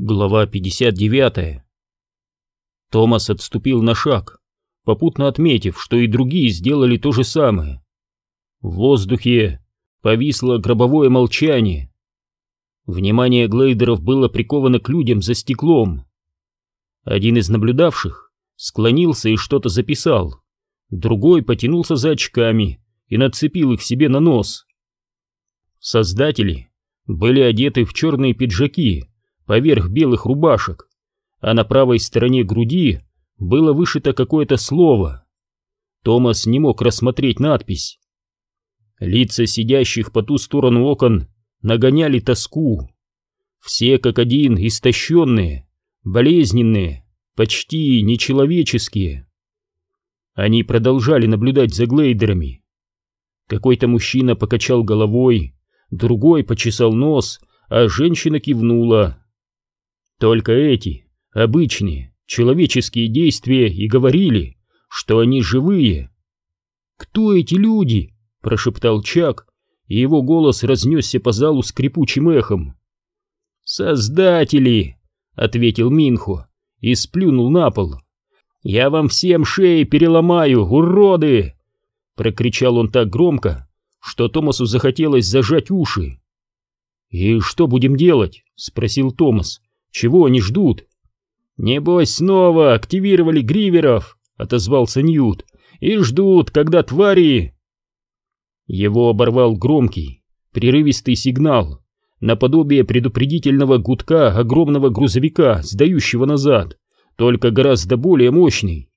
Глава 59 Томас отступил на шаг, попутно отметив, что и другие сделали то же самое. В воздухе повисло гробовое молчание. Внимание глейдеров было приковано к людям за стеклом. Один из наблюдавших склонился и что-то записал, другой потянулся за очками и нацепил их себе на нос. Создатели были одеты в черные пиджаки, поверх белых рубашек, а на правой стороне груди было вышито какое-то слово. Томас не мог рассмотреть надпись. Лица сидящих по ту сторону окон нагоняли тоску. Все как один истощенные, болезненные, почти нечеловеческие. Они продолжали наблюдать за глейдерами. Какой-то мужчина покачал головой, другой почесал нос, а женщина кивнула. Только эти, обычные, человеческие действия и говорили, что они живые. «Кто эти люди?» — прошептал Чак, и его голос разнесся по залу скрипучим эхом. «Создатели!» — ответил Минхо и сплюнул на пол. «Я вам всем шеи переломаю, уроды!» Прокричал он так громко, что Томасу захотелось зажать уши. «И что будем делать?» — спросил Томас. Чего они ждут? Небось снова активировали гриверов, отозвался Ньют, и ждут, когда твари... Его оборвал громкий, прерывистый сигнал, наподобие предупредительного гудка огромного грузовика, сдающего назад, только гораздо более мощный.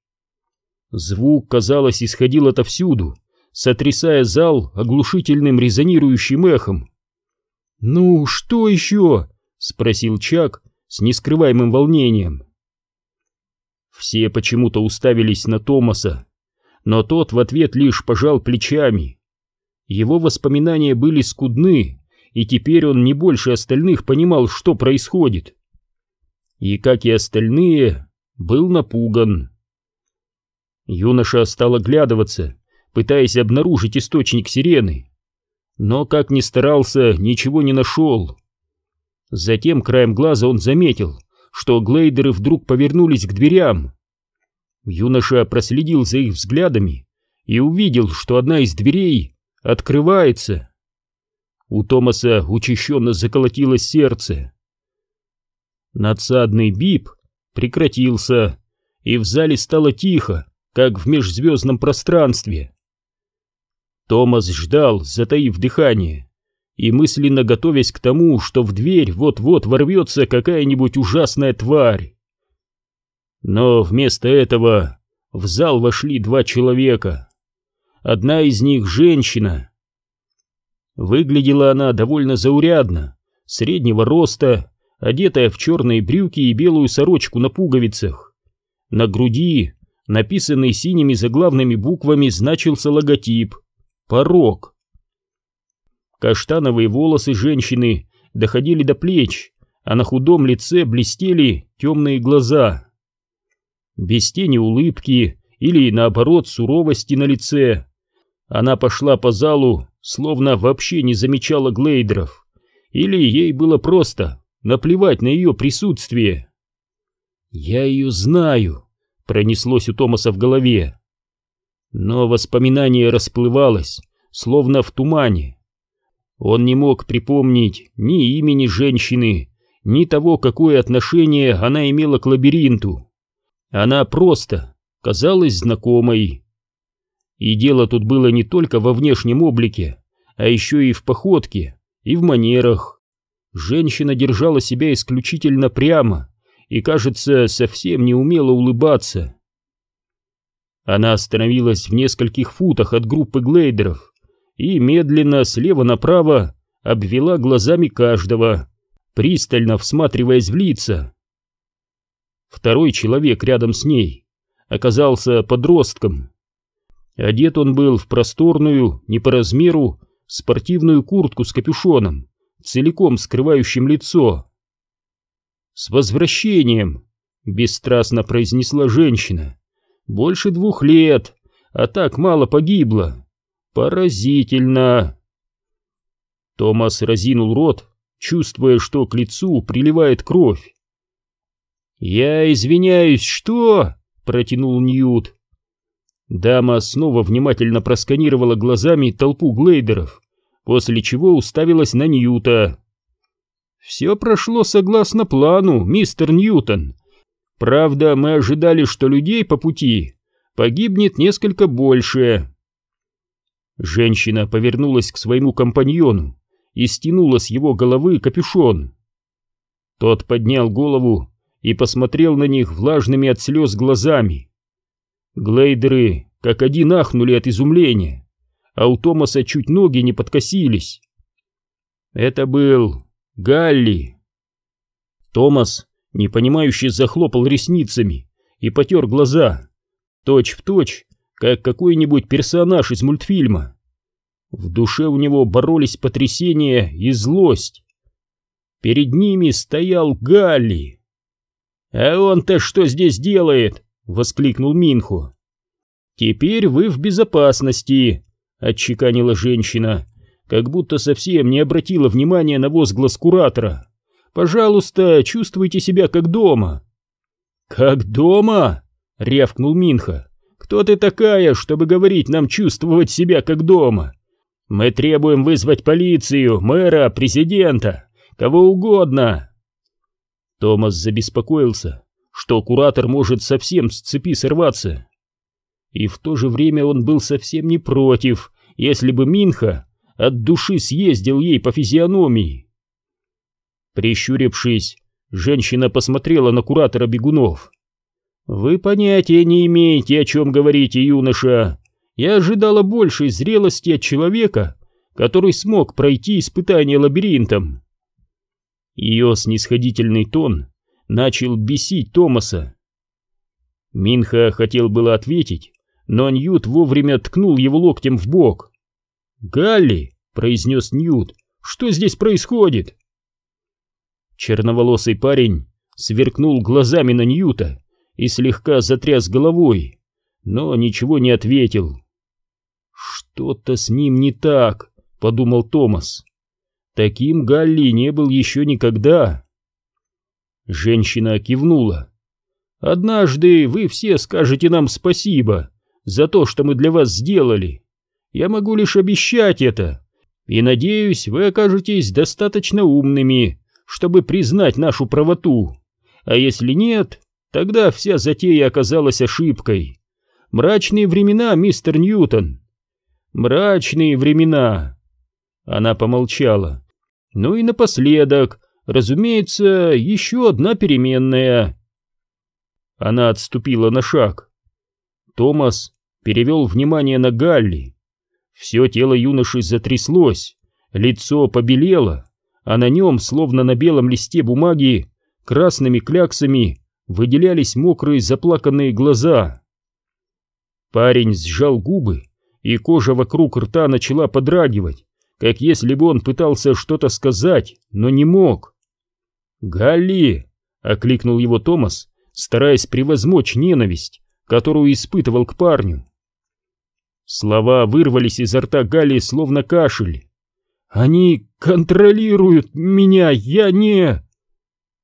Звук, казалось, исходил отовсюду, сотрясая зал оглушительным резонирующим эхом. «Ну, что еще?» — спросил Чак, с нескрываемым волнением. Все почему-то уставились на Томаса, но тот в ответ лишь пожал плечами. Его воспоминания были скудны, и теперь он не больше остальных понимал, что происходит. И, как и остальные, был напуган. Юноша стал оглядываться, пытаясь обнаружить источник сирены. Но, как ни старался, ничего не нашел. Затем краем глаза он заметил, что глейдеры вдруг повернулись к дверям. Юноша проследил за их взглядами и увидел, что одна из дверей открывается. У Томаса учащенно заколотилось сердце. Надсадный бип прекратился, и в зале стало тихо, как в межзвездном пространстве. Томас ждал, затаив дыхание и мысленно готовясь к тому, что в дверь вот-вот ворвется какая-нибудь ужасная тварь. Но вместо этого в зал вошли два человека. Одна из них женщина. Выглядела она довольно заурядно, среднего роста, одетая в черные брюки и белую сорочку на пуговицах. На груди, написанный синими заглавными буквами, значился логотип «Порог». Каштановые волосы женщины доходили до плеч, а на худом лице блестели темные глаза. Без тени улыбки или, наоборот, суровости на лице, она пошла по залу, словно вообще не замечала глейдеров, или ей было просто наплевать на ее присутствие. «Я ее знаю», — пронеслось у Томаса в голове. Но воспоминание расплывалось, словно в тумане. Он не мог припомнить ни имени женщины, ни того, какое отношение она имела к лабиринту. Она просто казалась знакомой. И дело тут было не только во внешнем облике, а еще и в походке, и в манерах. Женщина держала себя исключительно прямо и, кажется, совсем не умела улыбаться. Она остановилась в нескольких футах от группы глейдеров, и медленно слева направо обвела глазами каждого, пристально всматриваясь в лица. Второй человек рядом с ней оказался подростком. Одет он был в просторную, не по размеру, спортивную куртку с капюшоном, целиком скрывающим лицо. «С возвращением!» — бесстрастно произнесла женщина. «Больше двух лет, а так мало погибло. Поразительно. Томас разинул рот, чувствуя, что к лицу приливает кровь. «Я извиняюсь, что?» — протянул Ньют. Дама снова внимательно просканировала глазами толпу глейдеров, после чего уставилась на Ньюта. «Все прошло согласно плану, мистер Ньютон. Правда, мы ожидали, что людей по пути погибнет несколько больше». Женщина повернулась к своему компаньону и стянула с его головы капюшон. Тот поднял голову и посмотрел на них влажными от слез глазами. Глейдеры как один ахнули от изумления, а у Томаса чуть ноги не подкосились. Это был Галли. Томас, непонимающе захлопал ресницами и потер глаза, точь в точь, как какой-нибудь персонаж из мультфильма. В душе у него боролись потрясение и злость. Перед ними стоял Галли. «А он-то что здесь делает?» — воскликнул Минху. «Теперь вы в безопасности», — отчеканила женщина, как будто совсем не обратила внимания на возглас куратора. «Пожалуйста, чувствуйте себя как дома». «Как дома?» — рявкнул Минха. «Кто ты такая, чтобы говорить нам чувствовать себя как дома? Мы требуем вызвать полицию, мэра, президента, кого угодно!» Томас забеспокоился, что куратор может совсем с цепи сорваться. И в то же время он был совсем не против, если бы Минха от души съездил ей по физиономии. Прищурившись, женщина посмотрела на куратора бегунов. «Вы понятия не имеете, о чем говорите, юноша. Я ожидала большей зрелости от человека, который смог пройти испытание лабиринтом». Ее снисходительный тон начал бесить Томаса. Минха хотел было ответить, но Ньют вовремя ткнул его локтем в бок. «Галли!» — произнес Ньют. «Что здесь происходит?» Черноволосый парень сверкнул глазами на Ньюта и слегка затряс головой, но ничего не ответил. «Что-то с ним не так», — подумал Томас. «Таким Галли не был еще никогда». Женщина кивнула. «Однажды вы все скажете нам спасибо за то, что мы для вас сделали. Я могу лишь обещать это, и надеюсь, вы окажетесь достаточно умными, чтобы признать нашу правоту. А если нет, тогда вся затея оказалась ошибкой. Мрачные времена, мистер Ньютон. Мрачные времена. Она помолчала. Ну и напоследок, разумеется, еще одна переменная. Она отступила на шаг. Томас перевел внимание на Галли. Все тело юноши затряслось, лицо побелело, а на нем, словно на белом листе бумаги, красными кляксами выделялись мокрые заплаканные глаза. Парень сжал губы, и кожа вокруг рта начала подрагивать, как если бы он пытался что-то сказать, но не мог. «Галли!» — окликнул его Томас, стараясь превозмочь ненависть, которую испытывал к парню. Слова вырвались изо рта Гали словно кашель. «Они контролируют меня, я не...»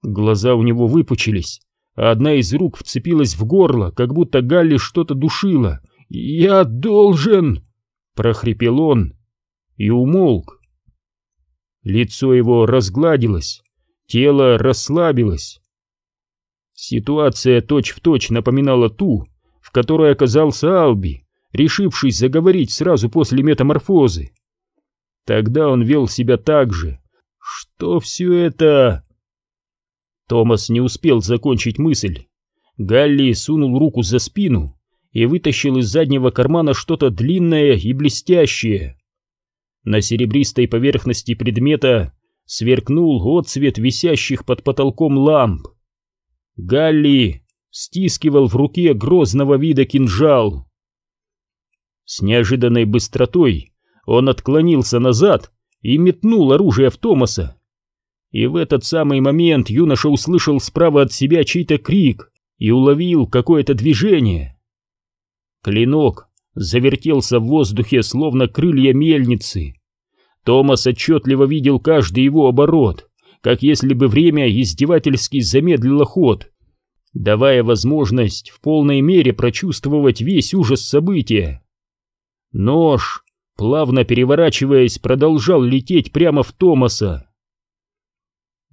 Глаза у него выпучились, а одна из рук вцепилась в горло, как будто Галли что-то душила. «Я должен...» — прохрипел он и умолк. Лицо его разгладилось, тело расслабилось. Ситуация точь-в-точь точь напоминала ту, в которой оказался Алби, решивший заговорить сразу после метаморфозы. Тогда он вел себя так же. Что все это... Томас не успел закончить мысль. Галли сунул руку за спину и вытащил из заднего кармана что-то длинное и блестящее. На серебристой поверхности предмета сверкнул отцвет висящих под потолком ламп. Галли стискивал в руке грозного вида кинжал. С неожиданной быстротой он отклонился назад и метнул оружие в Томаса. И в этот самый момент юноша услышал справа от себя чей-то крик и уловил какое-то движение. Клинок завертелся в воздухе, словно крылья мельницы. Томас отчетливо видел каждый его оборот, как если бы время издевательски замедлило ход, давая возможность в полной мере прочувствовать весь ужас события. Нож, плавно переворачиваясь, продолжал лететь прямо в Томаса.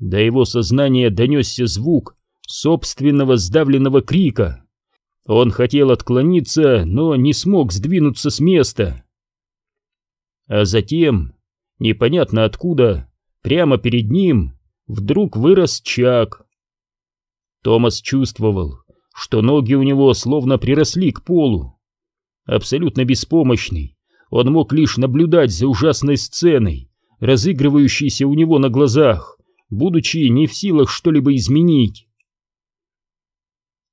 До его сознания донесся звук собственного сдавленного крика. Он хотел отклониться, но не смог сдвинуться с места. А затем, непонятно откуда, прямо перед ним вдруг вырос Чак. Томас чувствовал, что ноги у него словно приросли к полу. Абсолютно беспомощный, он мог лишь наблюдать за ужасной сценой, разыгрывающейся у него на глазах, будучи не в силах что-либо изменить.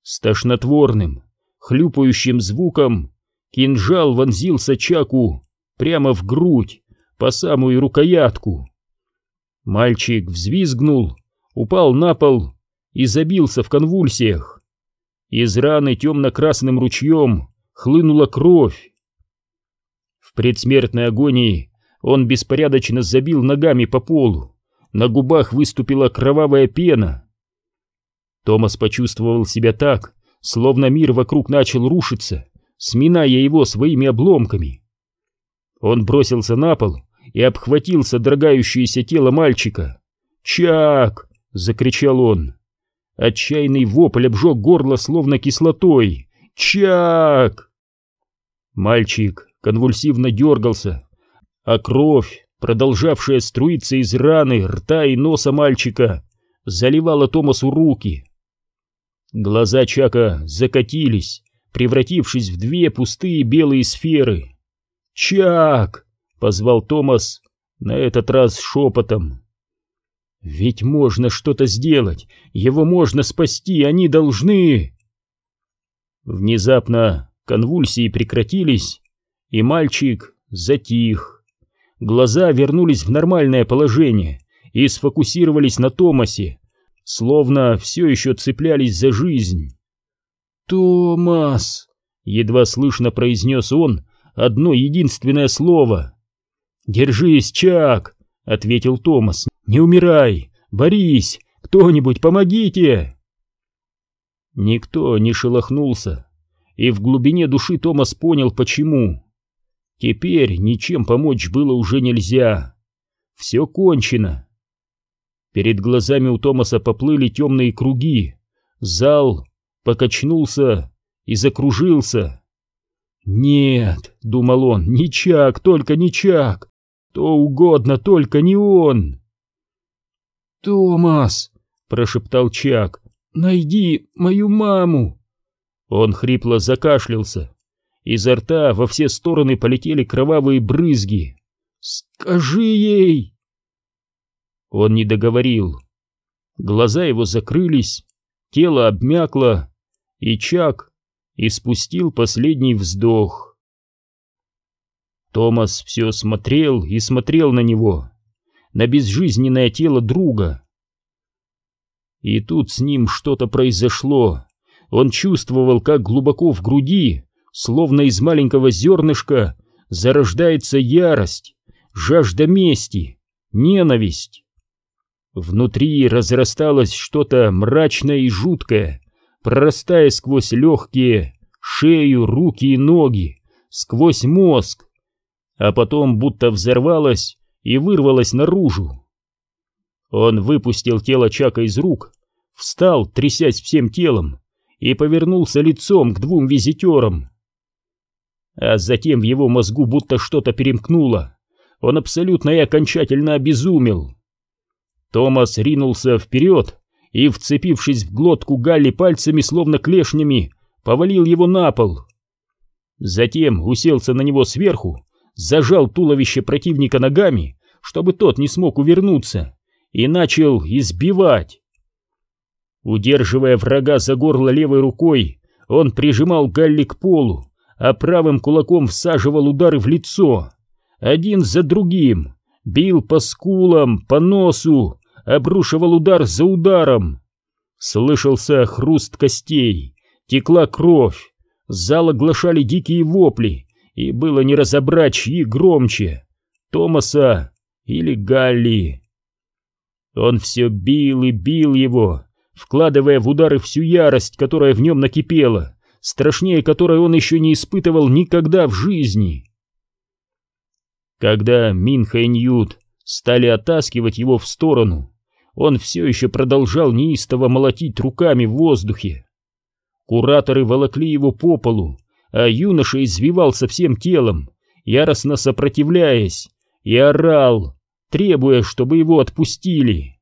С тошнотворным, хлюпающим звуком кинжал вонзился Чаку прямо в грудь, по самую рукоятку. Мальчик взвизгнул, упал на пол и забился в конвульсиях. Из раны темно-красным ручьем хлынула кровь. В предсмертной агонии он беспорядочно забил ногами по полу, на губах выступила кровавая пена. Томас почувствовал себя так, словно мир вокруг начал рушиться, сминая его своими обломками. Он бросился на пол и обхватил содрогающееся тело мальчика. «Чак!» — закричал он. Отчаянный вопль обжег горло словно кислотой. «Чак!» Мальчик конвульсивно дергался, а кровь, продолжавшая струиться из раны, рта и носа мальчика, заливала Томасу руки. Глаза Чака закатились, превратившись в две пустые белые сферы. «Чак!» — позвал Томас, на этот раз шепотом. Ведь можно что-то сделать, его можно спасти, они должны... Внезапно конвульсии прекратились, и мальчик затих. Глаза вернулись в нормальное положение и сфокусировались на Томасе, словно все еще цеплялись за жизнь. «Томас!» — едва слышно произнес он одно единственное слово. «Держись, Чак!» — ответил Томас. «Не умирай! Борись! Кто-нибудь, помогите!» Никто не шелохнулся, и в глубине души Томас понял, почему. Теперь ничем помочь было уже нельзя. Все кончено. Перед глазами у Томаса поплыли темные круги. Зал покачнулся и закружился. «Нет», — думал он, — «не Чак, только не Чак! То угодно, только не он!» «Томас!» — прошептал Чак. «Найди мою маму!» Он хрипло закашлялся. Изо рта во все стороны полетели кровавые брызги. «Скажи ей!» Он не договорил. Глаза его закрылись, тело обмякло, и Чак испустил последний вздох. Томас все смотрел и смотрел на него на безжизненное тело друга. И тут с ним что-то произошло. Он чувствовал, как глубоко в груди, словно из маленького зернышка, зарождается ярость, жажда мести, ненависть. Внутри разрасталось что-то мрачное и жуткое, прорастая сквозь легкие, шею, руки и ноги, сквозь мозг, а потом будто взорвалось и вырвалась наружу. Он выпустил тело Чака из рук, встал, трясясь всем телом, и повернулся лицом к двум визитерам. А затем в его мозгу будто что-то перемкнуло. Он абсолютно и окончательно обезумел. Томас ринулся вперед и, вцепившись в глотку Галли пальцами, словно клешнями, повалил его на пол. Затем уселся на него сверху зажал туловище противника ногами, чтобы тот не смог увернуться, и начал избивать. Удерживая врага за горло левой рукой, он прижимал Галли к полу, а правым кулаком всаживал удары в лицо. Один за другим, бил по скулам, по носу, обрушивал удар за ударом. Слышался хруст костей, текла кровь, зал оглашали дикие вопли, и было не разобрать, чьи громче, Томаса или Галли. Он все бил и бил его, вкладывая в удары всю ярость, которая в нем накипела, страшнее которой он еще не испытывал никогда в жизни. Когда Минха и Ньют стали оттаскивать его в сторону, он все еще продолжал неистово молотить руками в воздухе. Кураторы волокли его по полу, а юноша извивался всем телом, яростно сопротивляясь, и орал, требуя, чтобы его отпустили.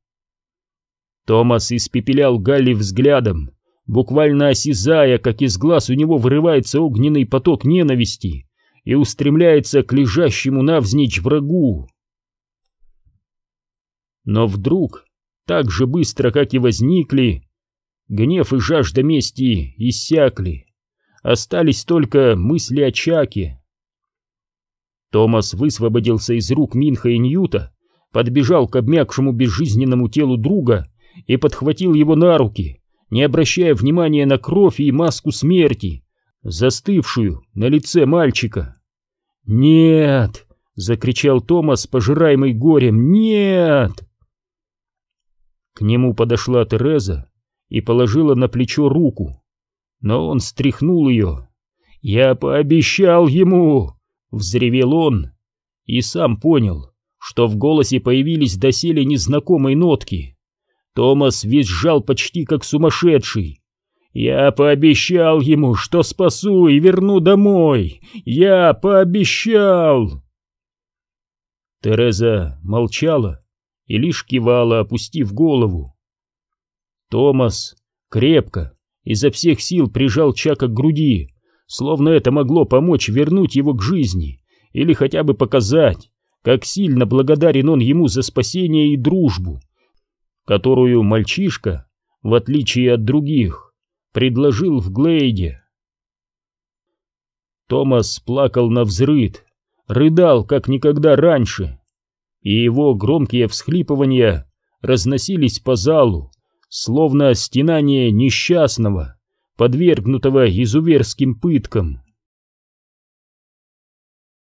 Томас испепелял Галли взглядом, буквально осязая, как из глаз у него вырывается огненный поток ненависти и устремляется к лежащему навзничь врагу. Но вдруг, так же быстро, как и возникли, гнев и жажда мести иссякли. Остались только мысли о Чаке. Томас высвободился из рук Минха и Ньюта, подбежал к обмякшему безжизненному телу друга и подхватил его на руки, не обращая внимания на кровь и маску смерти, застывшую на лице мальчика. «Нет!» — закричал Томас, пожираемый горем. «Нет!» К нему подошла Тереза и положила на плечо руку, но он стряхнул ее. «Я пообещал ему!» — взревел он и сам понял, что в голосе появились доселе незнакомые нотки. Томас визжал почти как сумасшедший. «Я пообещал ему, что спасу и верну домой! Я пообещал!» Тереза молчала и лишь кивала, опустив голову. Томас крепко, изо всех сил прижал Чака к груди, словно это могло помочь вернуть его к жизни или хотя бы показать, как сильно благодарен он ему за спасение и дружбу, которую мальчишка, в отличие от других, предложил в Глейде. Томас плакал на взрыд, рыдал, как никогда раньше, и его громкие всхлипывания разносились по залу, словно стенание несчастного, подвергнутого изуверским пыткам.